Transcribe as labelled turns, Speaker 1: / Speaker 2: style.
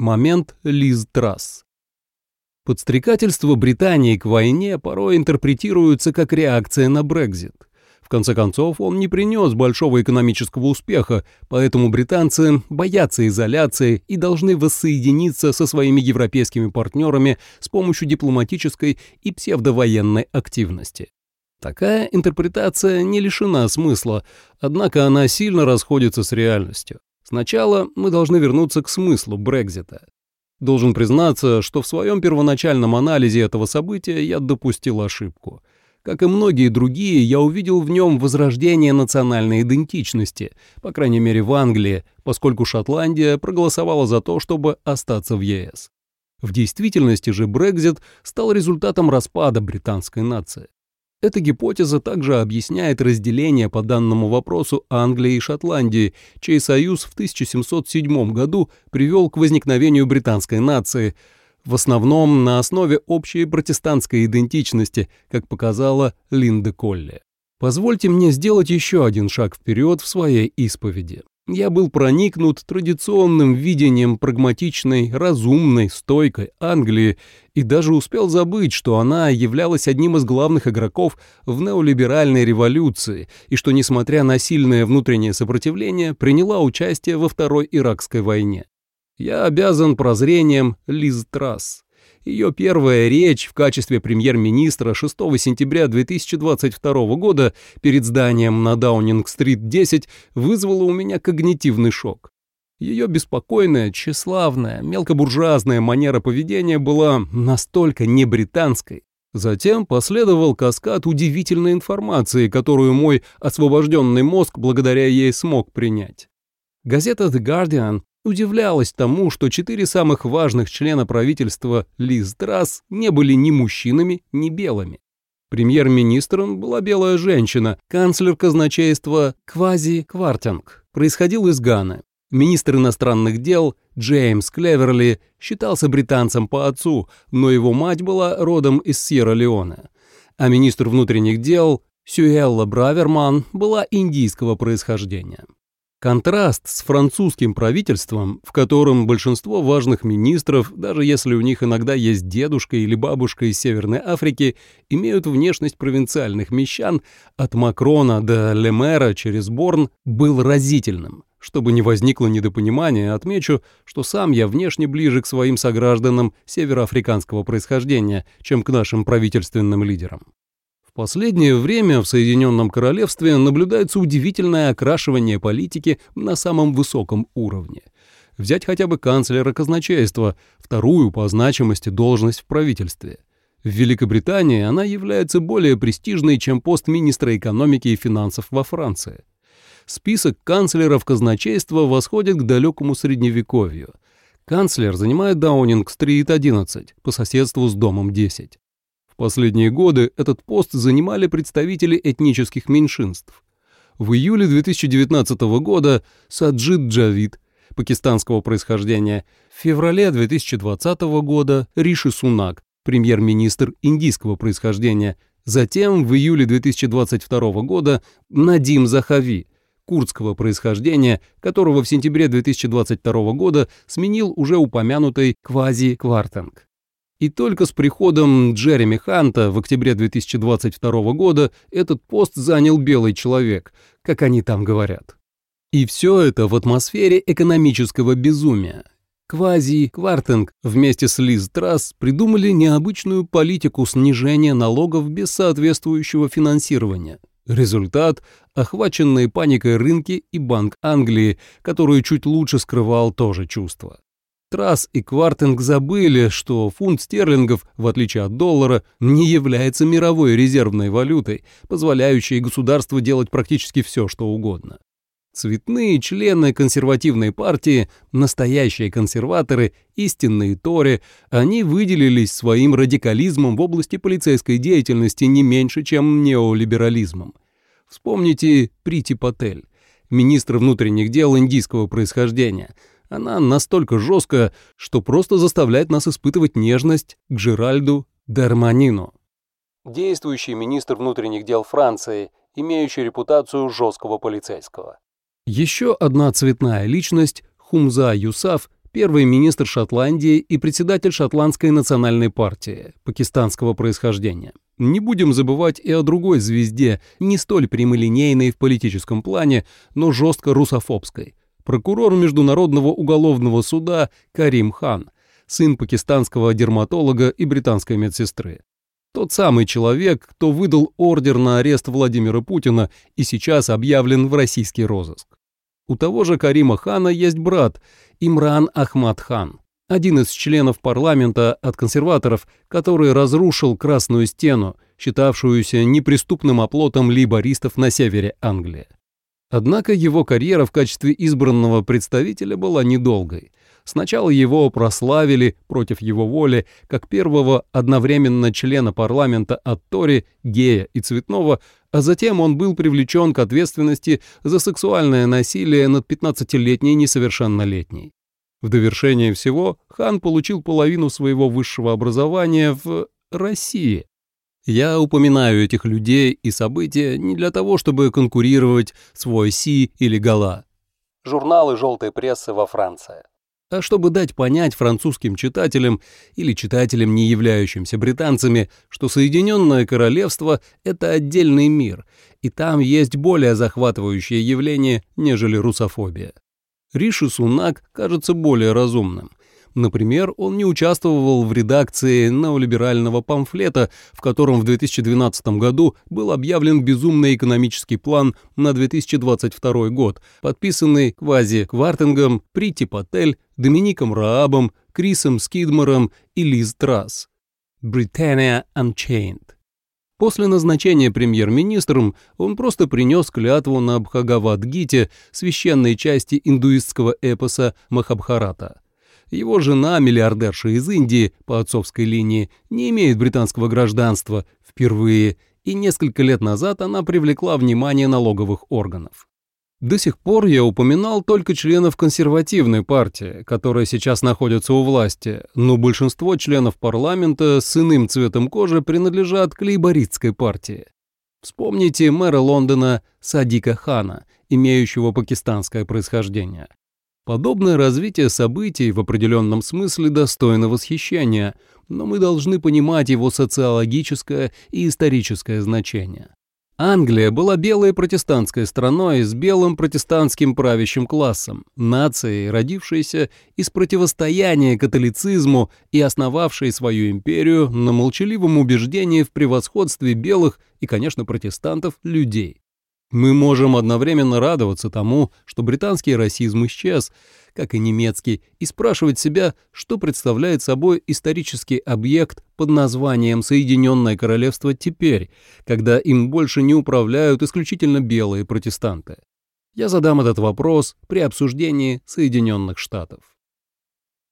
Speaker 1: Момент Лиз Трасс. Подстрекательство Британии к войне порой интерпретируется как реакция на Брекзит. В конце концов, он не принес большого экономического успеха, поэтому британцы боятся изоляции и должны воссоединиться со своими европейскими партнерами с помощью дипломатической и псевдовоенной активности. Такая интерпретация не лишена смысла, однако она сильно расходится с реальностью. Сначала мы должны вернуться к смыслу Брекзита. Должен признаться, что в своем первоначальном анализе этого события я допустил ошибку. Как и многие другие, я увидел в нем возрождение национальной идентичности, по крайней мере в Англии, поскольку Шотландия проголосовала за то, чтобы остаться в ЕС. В действительности же Брекзит стал результатом распада британской нации. Эта гипотеза также объясняет разделение по данному вопросу Англии и Шотландии, чей союз в 1707 году привел к возникновению британской нации, в основном на основе общей протестантской идентичности, как показала Линда Колли. Позвольте мне сделать еще один шаг вперед в своей исповеди я был проникнут традиционным видением прагматичной, разумной, стойкой Англии и даже успел забыть, что она являлась одним из главных игроков в неолиберальной революции и что, несмотря на сильное внутреннее сопротивление, приняла участие во Второй Иракской войне. Я обязан прозрением Лиз Трасс. Ее первая речь в качестве премьер-министра 6 сентября 2022 года перед зданием на Даунинг-стрит 10 вызвала у меня когнитивный шок. Ее беспокойная, тщеславная, мелкобуржуазная манера поведения была настолько небританской. Затем последовал каскад удивительной информации, которую мой освобожденный мозг благодаря ей смог принять. Газета The Guardian удивлялась тому, что четыре самых важных члена правительства Лиз Трасс не были ни мужчинами, ни белыми. Премьер-министром была белая женщина, канцлер казначейства Квази Квартинг, происходил из Ганы. Министр иностранных дел Джеймс Клеверли считался британцем по отцу, но его мать была родом из Сьерра-Леоне. А министр внутренних дел Сюэлла Браверман была индийского происхождения. Контраст с французским правительством, в котором большинство важных министров, даже если у них иногда есть дедушка или бабушка из Северной Африки, имеют внешность провинциальных мещан, от Макрона до Лемера через Борн, был разительным. Чтобы не возникло недопонимания, отмечу, что сам я внешне ближе к своим согражданам североафриканского происхождения, чем к нашим правительственным лидерам. В последнее время в Соединенном Королевстве наблюдается удивительное окрашивание политики на самом высоком уровне. Взять хотя бы канцлера казначейства, вторую по значимости должность в правительстве. В Великобритании она является более престижной, чем пост министра экономики и финансов во Франции. Список канцлеров казначейства восходит к далекому средневековью. Канцлер занимает Даунинг-стрит 11 по соседству с домом 10 последние годы этот пост занимали представители этнических меньшинств. В июле 2019 года Саджид Джавид, пакистанского происхождения, в феврале 2020 года Риши Сунак, премьер-министр индийского происхождения, затем в июле 2022 года Надим Захави, курдского происхождения, которого в сентябре 2022 года сменил уже упомянутый Квази Квартанг. И только с приходом Джереми Ханта в октябре 2022 года этот пост занял белый человек, как они там говорят. И все это в атмосфере экономического безумия. Квази Квартинг вместе с Лиз Трасс придумали необычную политику снижения налогов без соответствующего финансирования. Результат – охваченные паникой рынки и Банк Англии, который чуть лучше скрывал то же чувство. Трасс и Квартинг забыли, что фунт стерлингов, в отличие от доллара, не является мировой резервной валютой, позволяющей государству делать практически все, что угодно. Цветные члены консервативной партии, настоящие консерваторы, истинные тори, они выделились своим радикализмом в области полицейской деятельности не меньше, чем неолиберализмом. Вспомните Прити Патель, министр внутренних дел индийского происхождения – она настолько жесткая, что просто заставляет нас испытывать нежность к Джеральду Дерманину. Действующий министр внутренних дел Франции, имеющий репутацию жесткого полицейского. Еще одна цветная личность, Хумза Юсаф, первый министр Шотландии и председатель Шотландской национальной партии пакистанского происхождения. Не будем забывать и о другой звезде, не столь прямолинейной в политическом плане, но жестко русофобской. Прокурор Международного уголовного суда Карим Хан, сын пакистанского дерматолога и британской медсестры. Тот самый человек, кто выдал ордер на арест Владимира Путина и сейчас объявлен в российский розыск. У того же Карима Хана есть брат Имран Ахмад Хан, один из членов парламента от консерваторов, который разрушил Красную стену, считавшуюся неприступным оплотом лейбористов на севере Англии. Однако его карьера в качестве избранного представителя была недолгой. Сначала его прославили против его воли как первого одновременно члена парламента от Тори, гея и цветного, а затем он был привлечен к ответственности за сексуальное насилие над 15-летней несовершеннолетней. В довершение всего хан получил половину своего высшего образования в России. Я упоминаю этих людей и события не для того, чтобы конкурировать с Войси или Гала. Журналы желтой прессы во Франции. А чтобы дать понять французским читателям или читателям, не являющимся британцами, что Соединенное Королевство — это отдельный мир, и там есть более захватывающее явление, нежели русофобия. Риши Сунак кажется более разумным. Например, он не участвовал в редакции неолиберального памфлета, в котором в 2012 году был объявлен безумный экономический план на 2022 год, подписанный Квази Квартингом, Прити Патель, Домиником Раабом, Крисом Скидмором и Лиз Трасс. Britannia Unchained. После назначения премьер-министром он просто принес клятву на Бхагавадгите, священной части индуистского эпоса Махабхарата. Его жена, миллиардерша из Индии по отцовской линии, не имеет британского гражданства впервые, и несколько лет назад она привлекла внимание налоговых органов. До сих пор я упоминал только членов консервативной партии, которая сейчас находится у власти, но большинство членов парламента с иным цветом кожи принадлежат к лейбористской партии. Вспомните мэра Лондона Садика Хана, имеющего пакистанское происхождение. Подобное развитие событий в определенном смысле достойно восхищения, но мы должны понимать его социологическое и историческое значение. Англия была белой протестантской страной с белым протестантским правящим классом, нацией, родившейся из противостояния католицизму и основавшей свою империю на молчаливом убеждении в превосходстве белых и, конечно, протестантов людей. Мы можем одновременно радоваться тому, что британский расизм исчез, как и немецкий, и спрашивать себя, что представляет собой исторический объект под названием Соединенное Королевство теперь, когда им больше не управляют исключительно белые протестанты. Я задам этот вопрос при обсуждении Соединенных Штатов.